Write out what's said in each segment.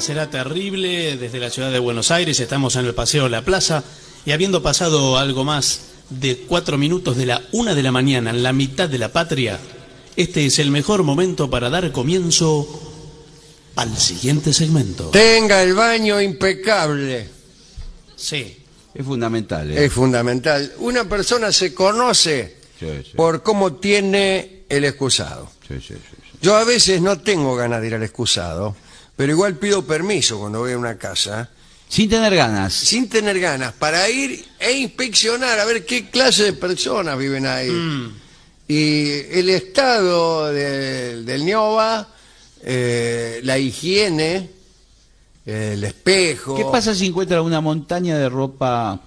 será, será terrible. Desde la ciudad de Buenos Aires estamos en el Paseo de la Plaza y habiendo pasado algo más de cuatro minutos de la una de la mañana en la mitad de la patria, este es el mejor momento para dar comienzo al siguiente segmento. Tenga el baño impecable. Sí. Es fundamental. ¿eh? Es fundamental. Una persona se conoce Sí, sí. por cómo tiene el excusado. Sí, sí, sí, sí. Yo a veces no tengo ganas de ir al excusado, pero igual pido permiso cuando voy a una casa, Sin tener ganas. sin tener ganas, para ir e inspeccionar a ver qué clase de personas viven ahí. Mm. Y el estado de- del ñoba, eh, la higiene, el espejo... ¿Qué pasa si encuentra una montaña de ropa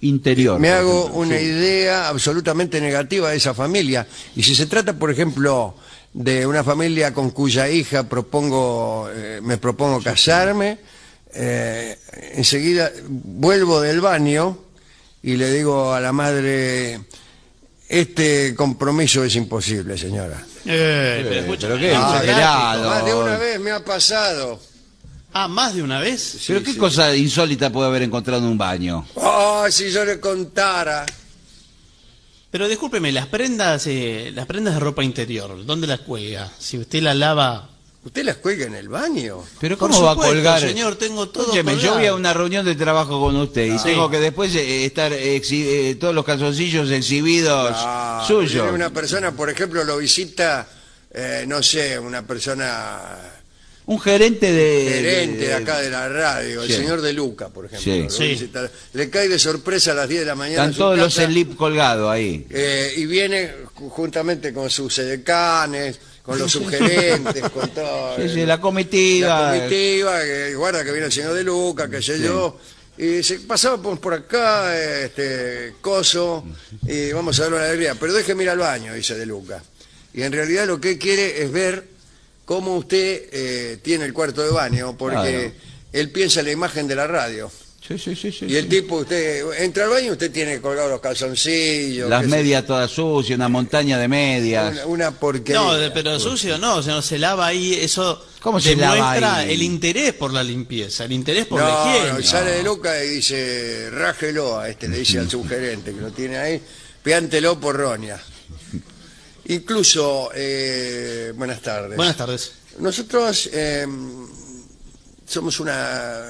interior? Me hago ejemplo? una Sí. idea absolutamente negativa de esa familia. Y si se trata, por ejemplo, de una familia con cuya hija propongo, eh, me propongo casarme, eh, enseguida vuelvo del baño y le digo a la madre, este compromiso es imposible, señora. Eh, pero Eh, pero qué ah. Más de una vez me ha pasado. Ah, más de una vez. ¿Pero Sí, qué sí. cosa insólita puede haber encontrado en un baño? Oh, si yo le contara. Pero discúlpeme, las prendas, eh, las prendas de ropa interior, ¿dónde las cuelga? Si usted las lava. ¿Usted las cuelga en el baño? ¿Pero cómo va a colgar? señor, tengo todo Escúcheme, yo voy a una reunión de trabajo con usted y tengo que después eh, estar eh, todos los calzoncillos exhibidos Ah, suyos. Una persona, por ejemplo, lo visita, eh, no sé, una persona Un gerente de... gerente de acá de la radio, Sí. el señor de Luca, por ejemplo. Sí. Sí. Le cae de sorpresa a las 10 de la mañana. Están todos los slip colgados ahí. eh, y viene ju- juntamente con sus edecanes, con los subgerentes, con todo. Sí, sí, eh, la comitiva. la comitiva, que guarda que viene el señor de Luca, qué sé yo. Y se pasaba por, por acá, este, coso, y vamos a darle una alegría. Pero déjeme ir al baño, dice de Luca. Y en realidad lo que él quiere es ver cómo usted eh, tiene el cuarto de baño, porque Claro. él piensa en la imagen de la radio. Sí, sí, sí, sí, Y el sí. tipo, usted entra al baño y usted tiene colgados los calzoncillos. Las medias todas sucias, una montaña de medias. Una, una porquería. No, pero sucio no, o sea, no se lava ahí, eso ¿Cómo se lava demuestra ahí? el interés por la limpieza, el interés por No, la no, higiene. y sale de Luca y dice, rájelo a este, le dice al subgerente que lo tiene ahí, piántelo por roña. Incluso, eh, buenas tardes. Buenas tardes. Nosotros eh, somos una,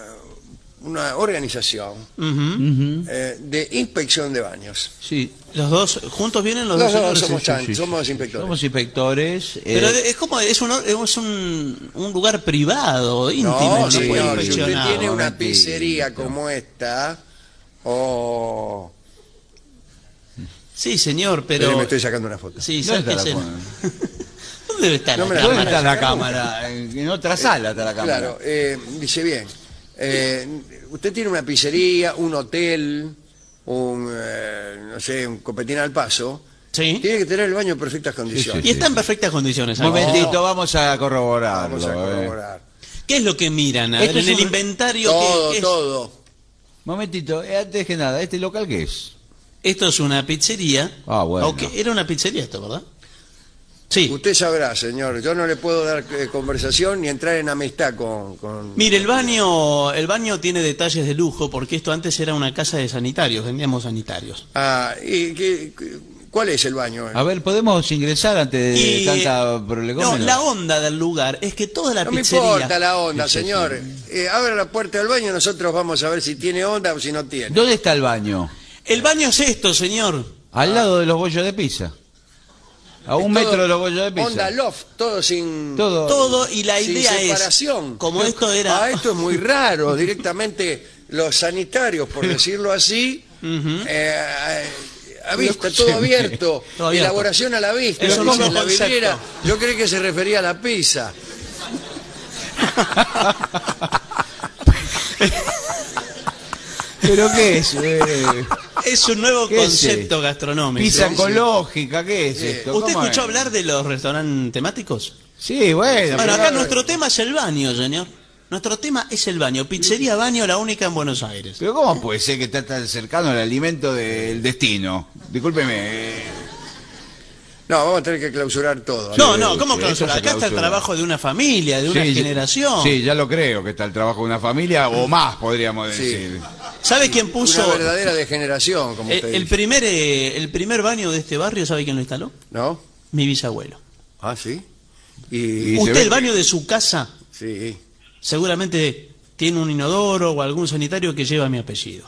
una organización eh, de inspección de baños. Sí. Los dos, juntos vienen los dos señores? somos, Sí, somos inspectores. Somos inspectores. eh, Pero es como, es un, es un, un lugar privado, íntimo, No, señor, si usted tiene una pizzería como esta, o... Sí, señor, pero... Espere, me estoy sacando una foto. Sí, ¿Dónde ¿sabes qué la es? ¿Dónde debe estar No la me la- ¿Dónde cámara? está la Cámara. En otra sala está la cámara. Claro, eh, dice bien. eh, usted tiene una pizzería, un hotel, un, eh, no sé, un copetín al paso. Sí. Tiene que tener el baño en perfectas condiciones. Y está en perfectas condiciones. Un ¿no? momentito, vamos a corroborarlo. Vamos a eh. corroborar. ¿Qué es lo que miran? A ver, Esto en es el un- inventario, Todo, todo. Momentito, eh, antes que nada, ¿este local qué es? Esto es una pizzería. Ah, bueno. Era una pizzería esto, ¿verdad? Sí. Usted sabrá, señor. Yo no le puedo dar eh, conversación ni entrar en amistad con... con- Mire, el baño, el baño tiene detalles de lujo porque esto antes era una casa de sanitarios, vendíamos sanitarios. Ah, ¿y qué- qué- ¿Cuál es el baño? A ver, ¿podemos ingresar antes de Y- tanta No, prolegómena? la onda del lugar es que toda la No me pizzería... importa la onda, señor. Eh, abra la puerta del baño y nosotros vamos a ver si tiene onda o si no tiene. ¿Dónde está el baño? El baño es esto, señor. Al lado de los bollos de pizza. A un todo metro de los bollos de pizza. Onda loft, todo sin... Todo. Todo y la sin idea separación. es... Como esto era... Ah, esto es muy raro. Directamente los sanitarios, por decirlo así, Ujú. eh, a vista, todo abierto. Todo abierto. Elaboración a la vista. Es un dice nuevo en la vidriera. Yo creí que se refería a la pizza. ¿Pero qué es? Eh, Es un nuevo ¿Qué es concepto gastronómico. pizza ecológica, ¿qué es Eh, esto? ¿Usted ¿Cómo escuchó es? hablar de los restaurantes temáticos? Sí, bueno. Bueno, acá nuestro tema es el baño, señor. Nuestro tema es el baño. Pizzería Baño, la única en Buenos Aires. Pero ¿cómo puede ser que está tan cercano al alimento del destino? Discúlpeme. eh, No, vamos a tener que clausurar todo. No, no, ¿cómo sí, clausura? eso se Acá está el trabajo de una familia, de una Sí, generación. Sí, ya lo creo, que está el trabajo de una familia o más, podríamos Sí. ¿Sabe quién Una puso verdadera degeneración, como el, usted el dice. primer eh, el primer baño de este barrio? ¿Sabe quién lo instaló? ¿No? Mi bisabuelo. Ah, sí. Y Y, se Usted el que- baño de su casa sí. seguramente tiene un inodoro o algún sanitario que lleva mi apellido.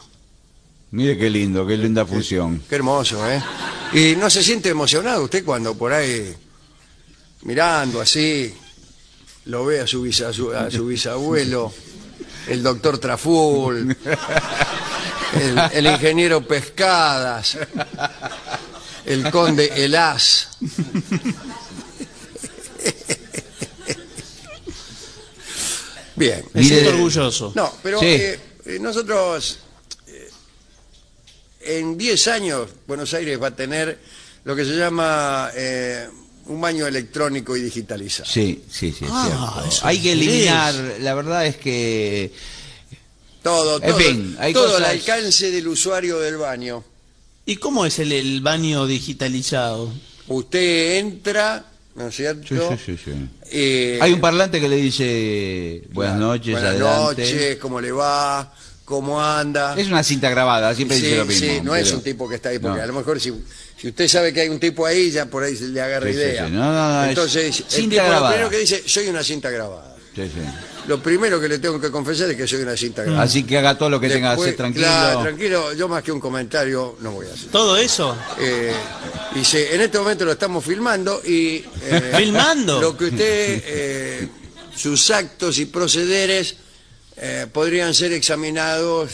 Mire qué lindo, qué linda fusión. Qué hermoso, ¿eh? Y no se siente emocionado usted cuando por ahí, mirando así, lo ve a su, bisa- a su, a su bisabuelo, el doctor Traful, el, el ingeniero Pescadas, el conde Elas. Bien. Me siento orgulloso. No, pero Sí. eh, eh, nosotros eh, en 10 años Buenos Aires va a tener lo que se llama eh, un baño electrónico y digitalizado. Sí, sí, sí, es Ah, cierto. Hay que es. eliminar, la verdad es que Todo, En todo, fin, hay todo al cosas- alcance del usuario del baño. ¿Y cómo es el, el baño digitalizado? Usted entra, ¿no es cierto? Sí, sí, sí, sí. Eh, Hay un parlante que le dice buenas noches, Buenas adelante. noches, ¿cómo le va? ¿Cómo anda? Es una cinta grabada, siempre Sí, dice lo mismo. sí, no es un tipo que está ahí, porque No. a lo mejor si, si usted sabe que hay un tipo ahí, ya por ahí se le agarra Sí, sí, idea. sí. No, no, no, es Entonces, el cinta tipo lo grabada. primero que dice, soy una cinta grabada. Sí, sí. Lo primero que le tengo que confesar es que soy una cinta grabada. Así que haga todo lo que tenga que Después, hacer tranquilo. claro, tranquilo, yo más que un comentario no voy a hacer. ¿Todo eso? Eh, dice, en este momento lo estamos filmando y... eh, ¿Filmando? Lo que usted, eh, sus actos y procederes eh, podrían ser examinados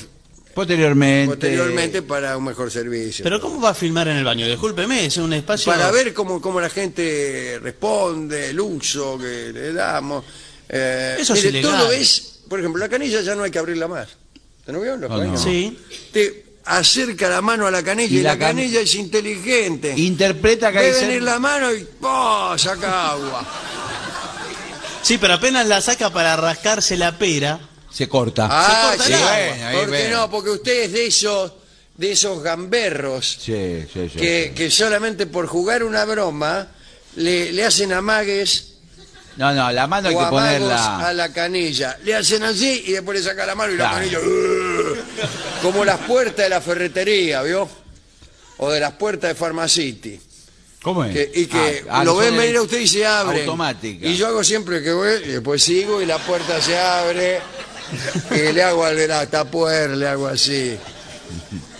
Posteriormente. posteriormente para un mejor servicio. ¿Pero cómo va a filmar en el baño? Discúlpeme, es un espacio... para ver cómo, cómo la gente responde, el uso que le damos. Eh, Eso es mire, ilegal. todo es, por ejemplo, la canilla ya no hay que abrirla más. ¿Usted no vio los Oh, no. Sí. Te acerca la mano a la canilla y, Y la, can- canilla es inteligente. Interpreta que ser- venir la mano y ¡oh! saca agua. Sí, pero apenas la saca para rascarse la pera. Se corta. Ah, corta sí, el agua. Bueno, ahí ¿Por qué ven. no? Porque usted es de esos, de esos gamberros Sí, sí, sí. que, que solamente por jugar una broma le, le hacen amagues No, no, la mano hay que ponerla. a la canilla. Le hacen así y después le saca la mano y Claro. la canilla... ¡uh! como las puertas de la ferretería, ¿vio? O de las puertas de Pharmacity. ¿Cómo es? Que- y que Ah, ah, lo ven venir a usted y se abre. Automática. Y yo hago siempre que voy, y después sigo y la puerta se abre. Y le hago al la tapuer, le hago así.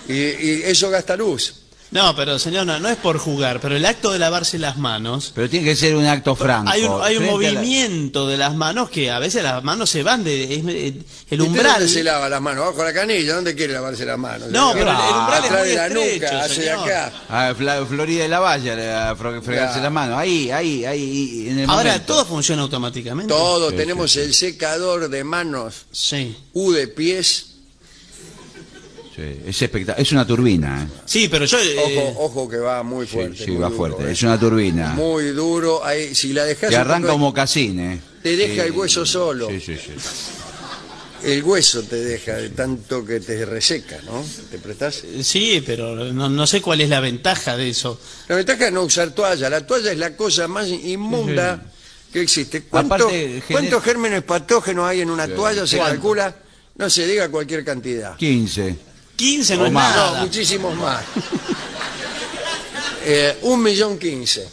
Y, y eso gasta luz. No, pero señor, no, no es por jugar, pero el acto de lavarse las manos... Pero tiene que ser un acto franco. Hay un, hay un a la- movimiento de las manos que a veces las manos se van de... es- el ¿Y usted umbral... dónde se lava las manos? ¿Bajo la canilla? ¿Dónde quiere lavarse las manos? No, pero lava el umbral es muy de la estrecho, nuca, señor. acá. Ah, Fla- Florida de la Valla, a fregarse Claro. la mano. Ahí, ahí, ahí, en el Ahora momento. todo funciona automáticamente. Todo, Sí, tenemos sí, el secador de manos, Sí. U de pies. Sí, es espectacular. Es una turbina, ¿eh? Sí, pero yo... eh, Ojo, ojo que va muy fuerte. sí, muy va duro, fuerte. eh. Es una turbina. Muy duro. Ahí, si la dejas un arranca poco- un mocasín, ¿eh? Te deja Sí. el hueso solo. Sí, sí, sí. El hueso te deja de tanto que te reseca, ¿no? ¿Te prestás? Sí, pero no, no sé cuál es la ventaja de eso. La ventaja es no usar toalla. La toalla es la cosa más inmunda que existe. ¿Cuánto- Aparte, gener- ¿Cuántos gérmenes patógenos hay en una toalla? Se ¿Cuánto? calcula, no se diga cualquier cantidad. 15. 15 no O es más. No, nada. muchísimos más. Eh, un millón quince.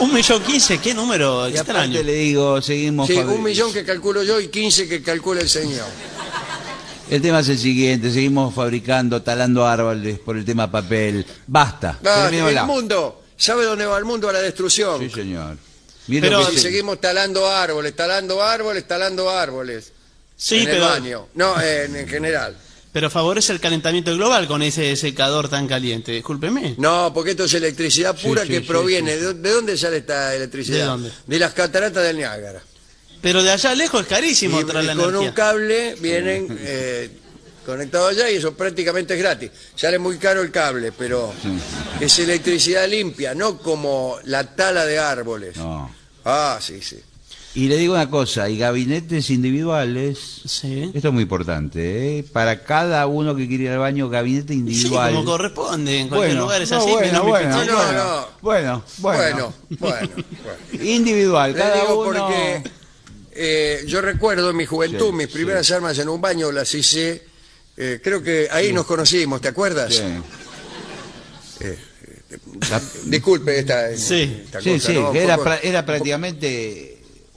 Un millón quince, qué número Y extraño. aparte le digo, seguimos... Sí, un millón que calculo yo y quince que calcula el señor. El tema es el siguiente, seguimos fabricando, talando árboles por el tema papel. Basta, terminémosla. el mundo, ¿sabe dónde va el mundo a la destrucción? Sí, señor. Pero Si seguimos talando árboles, talando árboles, talando árboles. Sí, en pero, el baño. No, en, en general. Pero favorece el calentamiento global con ese secador tan caliente. Discúlpeme. No, porque esto es electricidad pura sí, que sí, proviene. ¿De, de dónde sale esta electricidad? ¿De dónde? De las cataratas del Niágara. Pero de allá lejos es carísimo Y, traer la y con un cable vienen eh, conectados allá y eso prácticamente es gratis. Sale muy caro el cable, pero es electricidad limpia, no como la tala de árboles. No. Ah, sí, sí. Y le digo una cosa, y gabinetes individuales, Sí. esto es muy importante, ¿eh? para cada uno que quiere ir al baño, gabinete Sí, individual. como corresponde, en cualquier lugar es así. no, menos bueno, bueno, bueno, no. bueno, Bueno, bueno. bueno, bueno. Individual, Le cada digo uno... porque eh, yo recuerdo en mi juventud, Sí, mis sí. primeras armas en un baño las hice, eh, creo que ahí nos conocimos, ¿te acuerdas? Sí. La- Disculpe esta, Sí. esta Sí, cosa, sí, ¿no? Era, pra- era prácticamente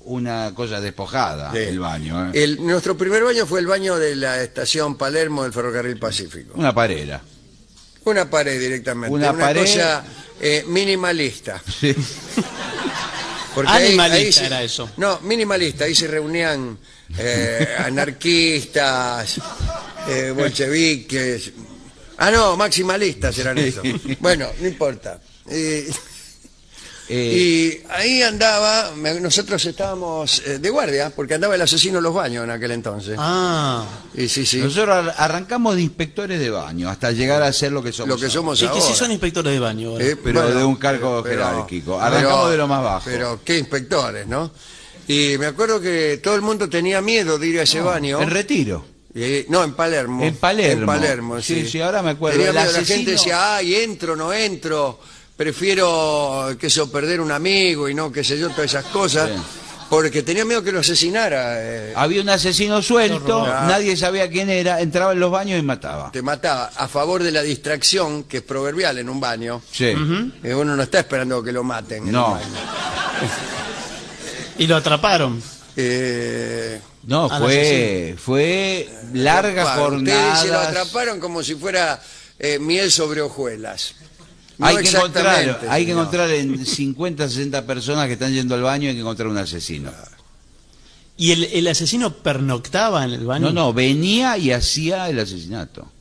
una cosa despojada, Sí. el baño. ¿eh? El- nuestro primer baño fue el baño de la estación Palermo del Ferrocarril Pacífico. Una parera. Una pared directamente, Una una, pared- cosa eh, minimalista. Sí. Porque Animalista ahí se- era eso. No, minimalista, ahí se reunían eh, anarquistas, eh, bolcheviques. Ah, no, maximalistas eran eso. Bueno, no importa. Eh, y ahí andaba, nosotros estábamos eh, de guardia, porque andaba el asesino en los baños en aquel entonces. Ah, Y sí, sí, Nosotros ar- arrancamos de inspectores de baño hasta llegar a ser lo que somos. lo que ahora. somos y que ahora. si son inspectores de baño. ahora. Eh, Pero de un cargo jerárquico. Arrancamos de lo más bajo. Pero qué inspectores, ¿no? Y me acuerdo que todo el mundo tenía miedo de ir a ese baño. En retiro. No, en Palermo. En Palermo. En Palermo, sí. Sí, sí, ahora me acuerdo. Tenía La gente decía, ay, entro, no entro. Prefiero, qué sé perder un amigo y no, qué sé yo, todas esas cosas. Sí. Porque tenía miedo que lo asesinara. eh, Había un asesino suelto, nadie sabía quién era, entraba en los baños y mataba. te mataba a favor de la distracción, que es proverbial en un baño. Sí. Eh, uno no está esperando que lo maten. en un No. baño. Y lo atraparon. Eh, No, fue, fue. Ustedes se lo atraparon como si fuera eh, miel sobre hojuelas. No hay que encontrar, hay que encontrar en 50, 60 personas que están yendo al baño, hay que encontrar un asesino. ¿Y el, el asesino pernoctaba en el baño? No, no, venía y hacía el asesinato.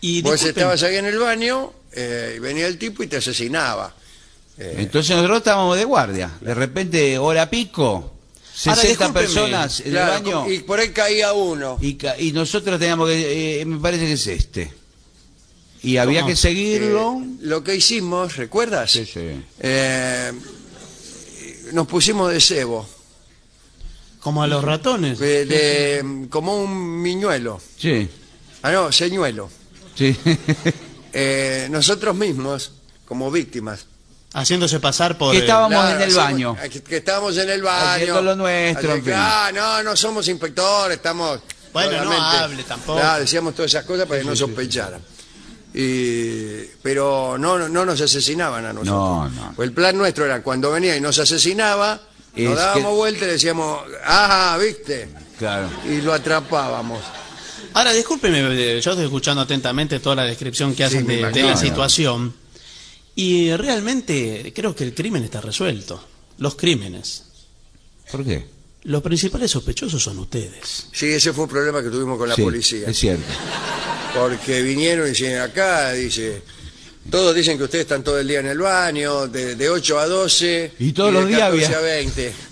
Y Vos disculpen, estabas ahí en el baño eh, y venía el tipo y te asesinaba. Eh, Entonces nosotros estábamos de guardia. De repente, hora pico, Ahora, 60 discúlpeme, personas en claro, el baño. y por ahí caía uno. Y, ca- y nosotros teníamos que, eh, me parece que es este. Y había ¿Cómo? que seguirlo. Eh, lo que hicimos, ¿recuerdas? Sí, sí. Eh, nos pusimos de cebo, como a los ratones. de- de- como un miñuelo. Sí, Ah, no, señuelo. sí. Eh, nosotros mismos, como víctimas. Haciéndose pasar por... Que Estábamos Claro, en el hacemos- baño. Que, que estábamos en el baño. Haciendo lo nuestro, Así en fin. ah, no, no somos inspectores, estamos... Bueno, no hable tampoco. Claro, decíamos todas esas cosas para que no sospecharan. Y, pero no, no, no nos asesinaban a nosotros. No, no. Pues el plan nuestro era cuando venía y nos asesinaba, Es nos dábamos que- vuelta y le decíamos, ah, viste, Claro. y lo atrapábamos. Ahora, discúlpeme, eh, yo estoy escuchando atentamente toda la descripción que hacen de, la situación y realmente creo que el crimen está resuelto. Los crímenes. ¿Por qué? Los principales sospechosos son ustedes. Sí, ese fue un problema que tuvimos con la Sí, policía. Es cierto. Porque vinieron y dicen acá, dice, todos dicen que ustedes están todo el día en el baño, de, de 8 a 12. Y todos de los días 14 había- a 20.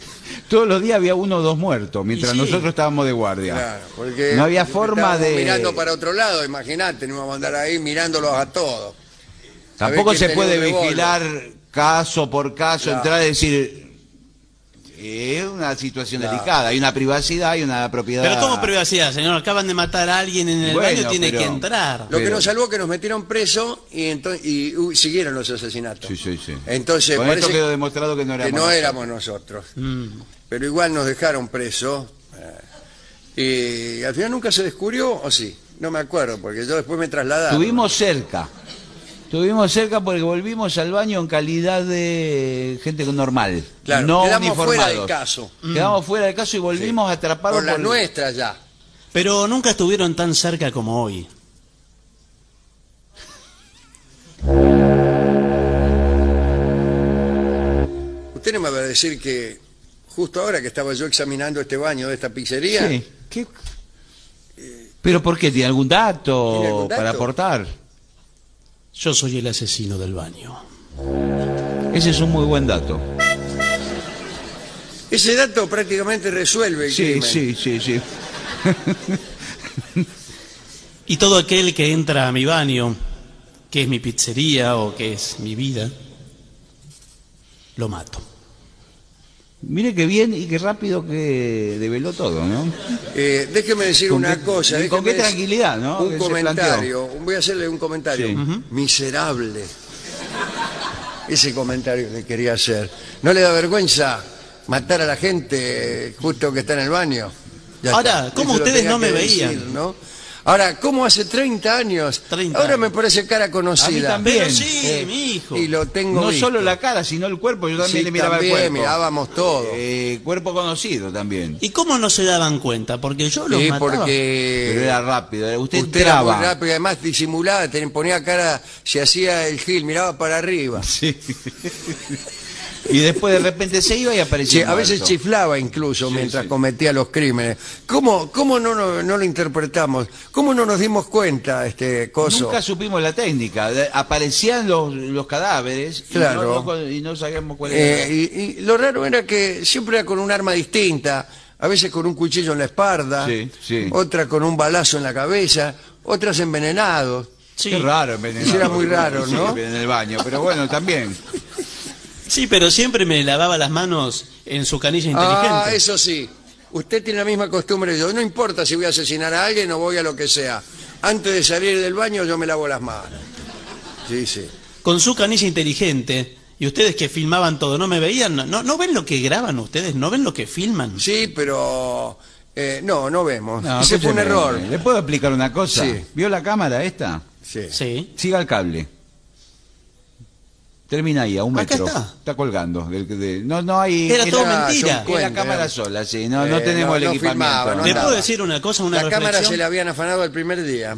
Todos los días había uno o dos muertos, mientras sí. nosotros estábamos de guardia. Claro, porque no había forma de... mirando para otro lado, imagínate, no íbamos a andar ahí mirándolos a todos. Tampoco se puede vigilar caso por caso, Claro. entrar y decir... Es una situación Claro. delicada, hay una privacidad, hay una propiedad... Pero ¿cómo privacidad, señor? Acaban de matar a alguien en el Bueno, baño, tiene pero- que entrar. Lo que nos salvó que nos metieron preso y, y uh, siguieron los asesinatos. Sí, sí, sí. Entonces Con parece esto quedó demostrado que no éramos que no nosotros. éramos nosotros. Mm. Pero igual nos dejaron presos. eh, y al final nunca se descubrió, o sí, no me acuerdo, porque yo después me trasladaron. Estuvimos cerca. Estuvimos cerca porque volvimos al baño en calidad de gente normal. Claro, no quedamos fuera del caso. Quedamos fuera del caso y volvimos atrapados Por la por nuestra ya. Pero nunca estuvieron tan cerca como hoy. Usted no me va a decir que justo ahora que estaba yo examinando este baño de esta pizzería, Sí. ¿Qué? ¿Pero por qué? ¿Tiene algún dato, ¿Tiene algún dato? para aportar? Yo soy el asesino del baño. Ese es un muy buen dato. ese dato prácticamente resuelve el Sí, crimen. sí, sí, sí. Y todo aquel que entra a mi baño, que es mi pizzería o que es mi vida, lo mato. Mire qué bien y qué rápido que develó todo, ¿no? Eh, déjeme decir Con una qué- cosa. con qué tranquilidad, ¿no? Un comentario. Voy a hacerle un comentario. Sí. Miserable. Ese comentario que quería hacer. ¿No le da vergüenza matar a la gente justo que está en el baño? Ya Ahora, está. ¿cómo Eso ustedes no me veían? ¿no? Ahora, ¿cómo hace 30 años? 30 Ahora me parece cara conocida. también. Pero Bien, sí, Eh, mi hijo. Y lo tengo No visto. solo la cara, sino el cuerpo. Yo también Sí, le miraba también, el cuerpo. mirábamos todo. Eh, cuerpo conocido también. ¿Y cómo no se daban cuenta? Porque yo los Sí, mataba. porque... Pero era rápido. era- Usted, Usted era muy rápido, además disimulaba, te ponía cara, se hacía el gil, miraba para arriba. Sí. Y después de repente se iba y aparecía. Sí, a veces chiflaba incluso Sí, mientras sí. cometía los crímenes. ¿Cómo, cómo no, no, no lo interpretamos? ¿Cómo no nos dimos cuenta, este coso? Nunca supimos la técnica. Aparecían los, los cadáveres y Claro. no- no, y no sabíamos cuál era. Eh, y, y lo raro era que siempre era con un arma distinta, a veces con un cuchillo en la espalda, Sí, sí. otra con un balazo en la cabeza, otras envenenados. Sí. Qué raro envenenado. Era muy raro, Sí, ¿no? En el baño, pero bueno, también. Sí, pero siempre me lavaba las manos en su canilla inteligente. Ah, eso sí. Usted tiene la misma costumbre que yo. No importa si voy a asesinar a alguien o voy a lo que sea. Antes de salir del baño yo me lavo las manos. Sí, sí. Con su canilla inteligente. Y ustedes que filmaban todo, ¿no me veían? ¿No, no ven lo que graban ustedes? ¿No ven lo que filman? Sí, pero... eh, no, no vemos. No, Ese fue un error. ¿Le puedo explicar una cosa? Sí. ¿Vio la cámara esta? Sí. Sí. Siga el cable. Termina ahí, a un Acá metro. está. colgando. del- de- no, no hay. Era todo la- mentira. Es la cámara sola, sí. No, no Eh, tenemos no- el no equipamiento. filmaba, no ¿Le puedo decir una cosa, una La cámara se le habían afanado el primer día.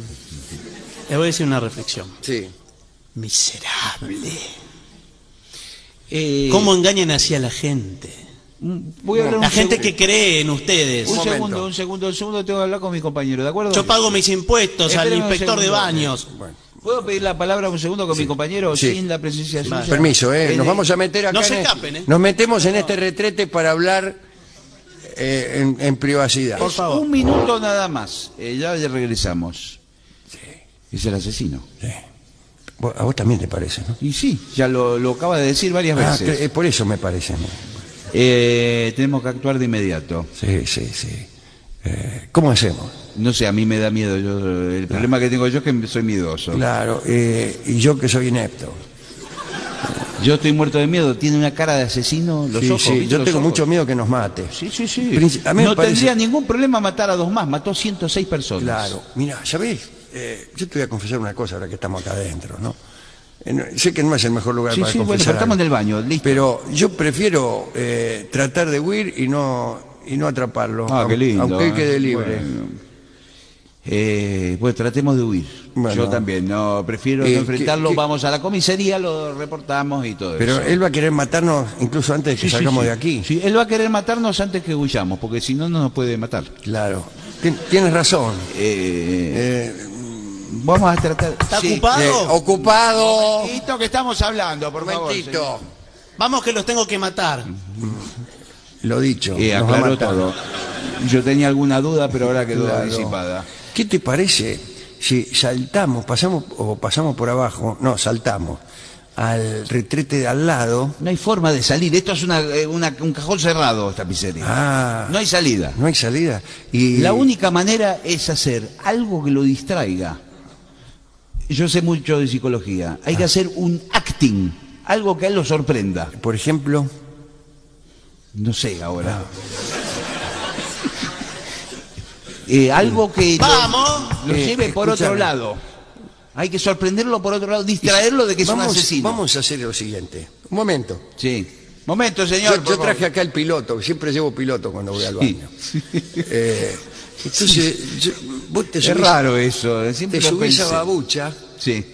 Les voy a decir una reflexión. Sí. Miserable. Eh, ¿Cómo engañan así a la gente? Voy a hablar La un gente que cree en ustedes. Un segundo, un segundo, un segundo, tengo que hablar con mi compañero, ¿de acuerdo? Yo pago mis impuestos al inspector de baños. Bueno. ¿Puedo pedir la palabra un segundo con mi compañero Sí. sin la presencia suya? Permiso, ¿eh? Nos vamos a meter acá. No se en- escapen, ¿eh? Nos metemos en este retrete para hablar eh, en, en privacidad. Por favor. Un minuto nada más. Eh, ya regresamos. Es el asesino. Vos- A vos también te parece, ¿no? Y sí, ya lo, lo acaba de decir varias Ah, veces. que- eh, por eso me parece. ¿no? Eh, tenemos que actuar de inmediato. Sí, sí, sí. Eh, ¿Cómo hacemos? No sé, a mí me da miedo. Yo, el problema que tengo yo es que soy miedoso. Claro, eh, y yo que soy inepto. Yo estoy muerto de miedo. Tiene una cara de asesino. Los Sí, ojos. sí, ¿viste yo los tengo ojos? mucho miedo que nos mate. Sí, sí, sí. Princi- a mí me no parece- tendría ningún problema matar a dos más. Mató 106 personas. Claro, mira, ¿sabés? Eh, yo te voy a confesar una cosa ahora que estamos acá adentro, ¿no? Eh, no- sé que no es el mejor lugar Sí, para sí, bueno, confesar pero estamos algo. en el baño, listo. Pero yo prefiero eh, tratar de huir y no y no atraparlo. Ah, qué lindo. Aunque él ¿eh? quede libre. Bueno. Eh, pues tratemos de huir. Bueno. Yo también, no prefiero Eh, no enfrentarlo. ¿qué- qué- Vamos a la comisaría, lo reportamos y todo Pero eso. él va a querer matarnos incluso antes de que Sí, salgamos sí. de aquí. Sí, él va a querer matarnos antes que huyamos, porque si no, no nos puede matar. Claro. Tien- Tienes razón. Eh, Eh, vamos a tratar. ¿Está Sí. ocupado? eh, ocupado. Momentito que estamos hablando, por favor. Momentito. señor. Vamos que los tengo que matar. Lo dicho. Eh, nos va a aclaró matar. todo. Yo tenía alguna duda, pero ahora quedó Claro. disipada. ¿Qué te parece si saltamos, pasamos o pasamos por abajo, no, saltamos al retrete de al lado? No hay forma de salir. Esto es una, eh, una- un cajón cerrado, esta pizzería. Ah, No hay salida. no hay salida. Y La única manera es hacer algo que lo distraiga. Yo sé mucho de psicología. Hay que Ah. hacer un acting, algo que a él lo sorprenda. por ejemplo, No sé ahora. Eh, algo que lo- ¡Vamos! lo, Eh, lleve por otro lado. Hay que sorprenderlo por otro lado, distraerlo de que es vamos, un asesino. vamos a hacer lo siguiente. Un momento. Sí. Momento, señor. Yo, traje acá el piloto, siempre llevo piloto cuando voy al Sí. baño. Eh, entonces, yo- vos te Es subís, raro eso. Siempre te subís a babucha Sí.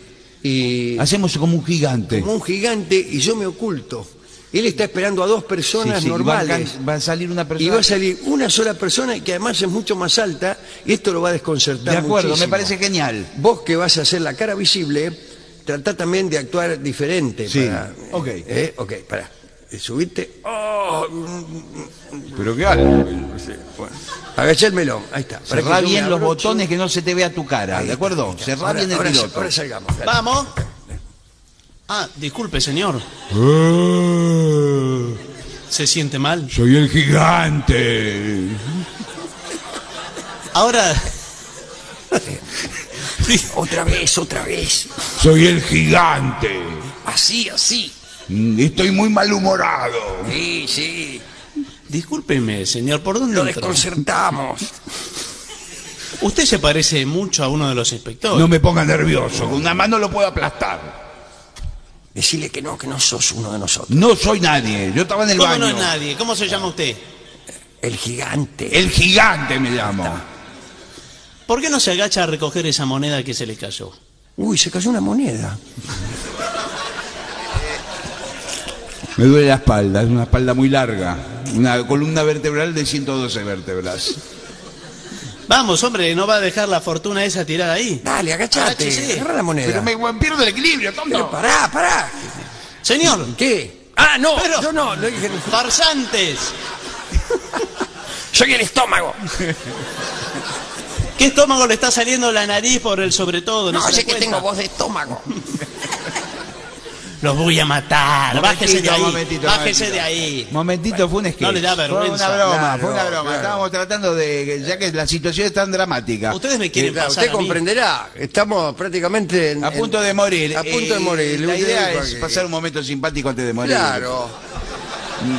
y Hacemos como un gigante. como un gigante y yo me oculto. Él está esperando a dos personas Sí, sí, y va a normales. Va, a salir una Y persona. va a salir una sola persona y que además es mucho más alta y esto lo va a desconcertar De acuerdo, muchísimo. me parece genial. Vos que vas a hacer la cara visible, tratá también de actuar diferente. Sí, para, ok. ¿eh? Ok, pará. Subiste. Oh, Pero qué algo. bueno. Agachá el melón. Ahí está. Cerrá bien los botones que no se te vea tu cara, Ahí ¿de acuerdo? Cerrá bien el ahora, piloto. ahora salgamos. dale. ¿Vamos? Ah, disculpe, señor. ¿Se siente mal? Soy el gigante. Ahora, Otra vez, otra vez. Soy el gigante. Así, así. Mm, Estoy muy malhumorado. Sí, sí. discúlpeme, señor, ¿por dónde Lo entró? desconcertamos. Usted se parece mucho a uno de los inspectores. No me ponga nervioso. Con una mano lo puedo aplastar. Decirle que no, que no sos uno de nosotros. No soy nadie. Yo estaba en el ¿Cómo baño. no es nadie? ¿Cómo se llama usted? El gigante. El gigante me llamo. ¿Por qué no se agacha a recoger esa moneda que se le cayó? Uy, se cayó una moneda. Me duele la espalda, es una espalda muy larga. Una columna vertebral de 112 vértebras. Vamos, hombre, ¿no va a dejar la fortuna esa tirada ahí? Dale, agachate. Agáchese. Agarra la moneda. Pero me pierdo el equilibrio, tonto. Pero pará, pará. Señor, ¿Qué? Ah, no, Pero- yo no. Lo dije. farsantes. Soy el estómago. ¿Qué estómago le está saliendo la nariz por el sobre todo? No, se da sé que cuenta? tengo voz de estómago. Los voy a matar. Bájese de ahí. momentito, Bájese momentito. de ahí. Momentito, fue un sketch. No le da vergüenza. Fue una broma, Claro, fue una broma. claro. Estábamos tratando de, ya que la situación es tan dramática. Ustedes me quieren Claro, pasar usted a mí. comprenderá. Estamos prácticamente en- A punto de morir. A punto de Eh, morir. La idea es pasar un momento simpático antes de morir. Claro.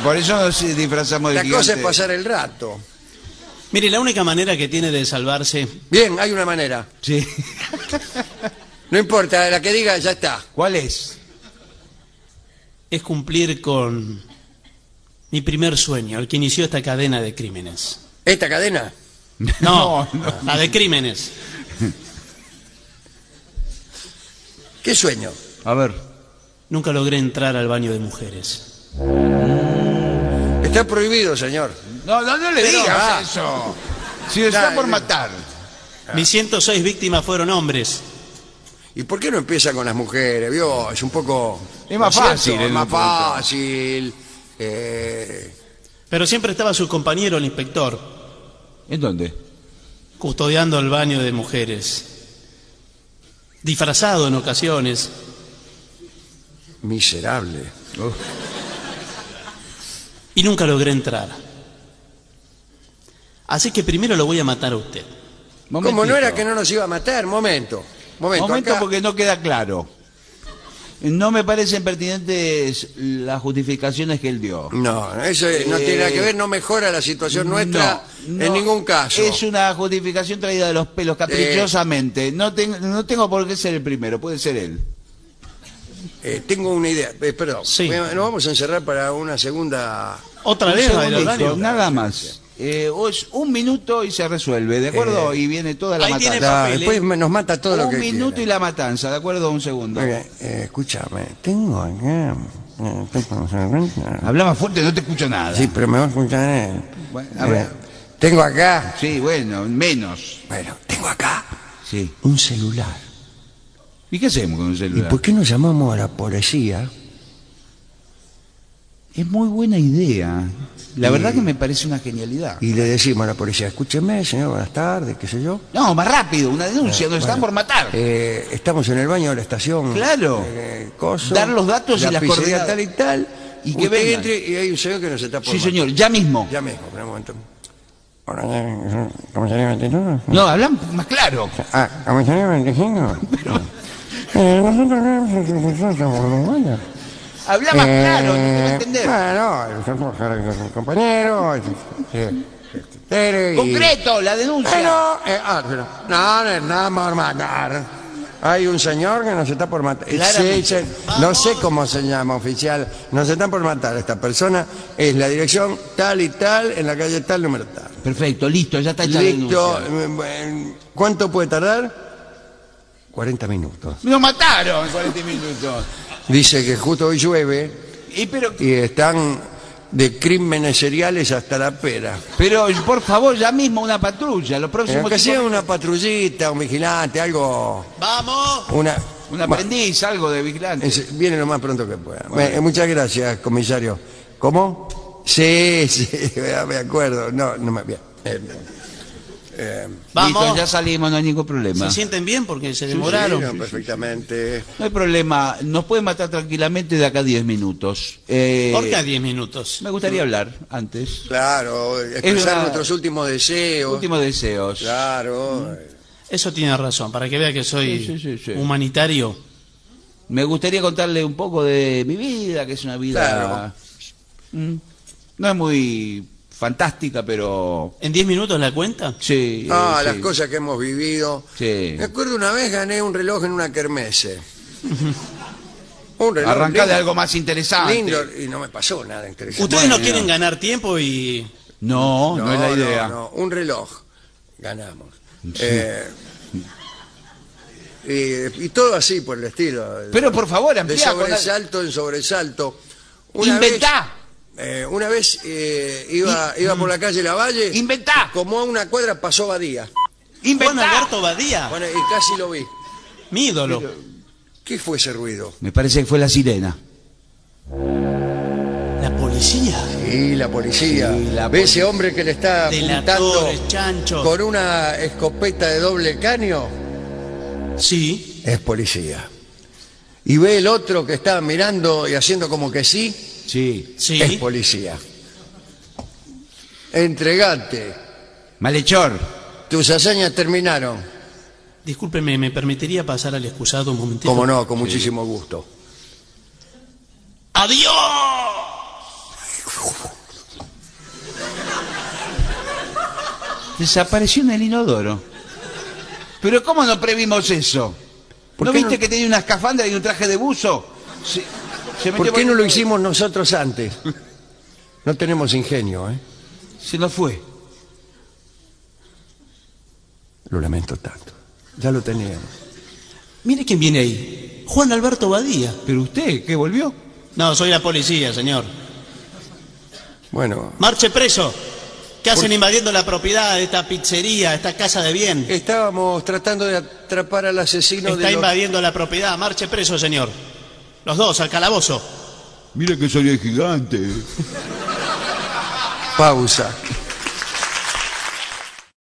Por eso nos disfrazamos de La cosa es pasar el rato. Mire, la única manera que tiene de salvarse Bien, hay una manera. Sí. No importa, la que diga ya está. ¿Cuál es? Es cumplir con mi primer sueño, el que inició esta cadena de crímenes. ¿Esta cadena? No, No, no. la de crímenes. ¿Qué sueño? A ver. Nunca logré entrar al baño de mujeres. Está prohibido, señor. No, no, no le digas ah. eso. Si está por matar. Mis 106 víctimas fueron hombres. ¿Y por qué no empieza con las mujeres? ¿Vio? Es un poco... Es más ¿no es fácil, Es más fácil. eh, Pero siempre estaba su compañero, el inspector, ¿En dónde? custodiando el baño de mujeres. Disfrazado en ocasiones. miserable. Y nunca logré entrar. Así que primero lo voy a matar a usted. ¿Cómo no era que no nos iba a matar? Momento. Momento. Momento acá- porque no queda claro. No me parecen pertinentes las justificaciones que él dio. No, eso no tiene nada que ver, no mejora la situación nuestra No, no, en ningún caso. Es una justificación traída de los pelos caprichosamente. No, tengo, no tengo por qué ser el primero, puede ser él. Eh, tengo una idea, eh, perdón. Sí. Nos vamos a encerrar para una segunda... ¿Otra vez nada más. Eh, o es un minuto y se resuelve, ¿de acuerdo? y viene toda la matanza. La- después ¿eh? nos mata todo lo Un que minuto quiera. y la matanza, ¿de acuerdo? Un segundo. Eh, escúchame, tengo acá... eh, Habla más fuerte, no te escucho nada. Sí, pero me va a escuchar él. Bueno, a ver. Eh, tengo acá... Sí, bueno, menos. Bueno, tengo acá Sí. un celular. ¿Y qué hacemos con ¿Y celular? por qué no llamamos a la policía? Es muy buena idea. La verdad que me parece una genialidad. Y le decimos a la policía, escúcheme, señor, buenas tardes, qué sé yo. No, más rápido, una denuncia, nos están por matar. Eh, estamos en el baño de la estación. Claro. eh, coso, Dar los datos y la las coordenadas. tal y tal. Y que vengan. entre y hay un señor que nos está por Sí, matar. señor, ya mismo. Ya mismo, espera un momento. Hola, eh, ¿Comisaría 22? No, hablan más claro. Ah, ¿comisaría 25? Eh, nosotros. Habla más claro, no te va a Eh, entender. Bueno, eh, compañeros. sí, y- Concreto, la denuncia. Bueno, eh, ah, pero, no, no es nada por matar. Hay un señor que nos está por matar. Claramente. Sí, sí, no sé cómo se llama, oficial. Nos están por matar. Esta persona es la dirección tal y tal, en la calle tal, número tal. Perfecto, listo, ya está hecha la Listo. denuncia. eh, bueno, ¿Cuánto puede tardar? 40 minutos. Nos mataron en 40 minutos. Dice que justo hoy llueve Y pero, y están de crímenes seriales hasta la pera. pero por favor, ya mismo una patrulla. Los próximos que sea cinco- una patrullita, un vigilante, algo. ¡Vamos! Una, un aprendiz, algo de vigilante. es- viene lo más pronto que pueda. Muchas gracias, comisario. ¿Cómo? Sí, sí, me acuerdo. No, no me. bien. Eh, Eh, Vamos. Listo, ya salimos, no hay ningún problema. ¿Se sienten bien porque se sí, demoraron? no, perfectamente. No hay problema, nos pueden matar tranquilamente de acá a 10 minutos. Eh, ¿Por qué a 10 minutos? Me gustaría hablar antes. Claro, expresar una- nuestros últimos deseos. Últimos deseos. Claro. Eso tiene razón, para que vea que soy Sí, sí, sí, sí. humanitario. Me gustaría contarle un poco de mi vida, que es una vida... Claro. Mm, No es muy fantástica, pero... ¿En 10 minutos la cuenta? Sí. Ah, eh, las sí. cosas que hemos vivido. Sí. Me acuerdo una vez gané un reloj en una kermese. un reloj Arrancá de algo más interesante. lindo, y no me pasó nada interesante. Ustedes Bueno, no quieren ganar tiempo y... No, no, es la idea. no, un reloj. Ganamos. Eh, y, y todo así por el estilo. Pero por favor, de amplía la- sobresalto en sobresalto. Una Inventá. Vez, eh, una vez eh, iba, iba por la calle Lavalle. Inventá. Como a una cuadra pasó Badía. Juan Inventá. Alberto Badía, Bueno, y casi lo vi. mi ídolo. ¿Qué fue ese ruido? Me parece que fue la sirena. La policía. Y la policía. Sí, la ¿Ve ese hombre que le está apuntando con una escopeta de doble caño? Sí. Es policía. Y ve el otro que está mirando y haciendo como que sí, Sí. Sí. es policía. Entregate. Malhechor. Tus hazañas terminaron. Discúlpeme, ¿me permitiría pasar al excusado un momentito? Como no, con muchísimo gusto. ¡Adiós! Desapareció en el inodoro. Pero ¿cómo no previmos eso? ¿Por ¿No viste no- que tenía una escafandra y un traje de buzo? Metió ¿Por qué no lo hicimos nosotros antes? No tenemos ingenio, ¿eh? Se nos fue. Lo lamento tanto. Ya lo teníamos. Mire quién viene ahí. Juan Alberto Badía. ¿Pero usted qué volvió? No, soy la policía, señor. Bueno, Marche preso. ¿Qué hacen invadiendo la propiedad de esta pizzería, esta casa de bien? estábamos tratando de atrapar al asesino Está de los... invadiendo la propiedad. Marche preso, señor. Los dos, al calabozo. Mira que soy el gigante. Pausa.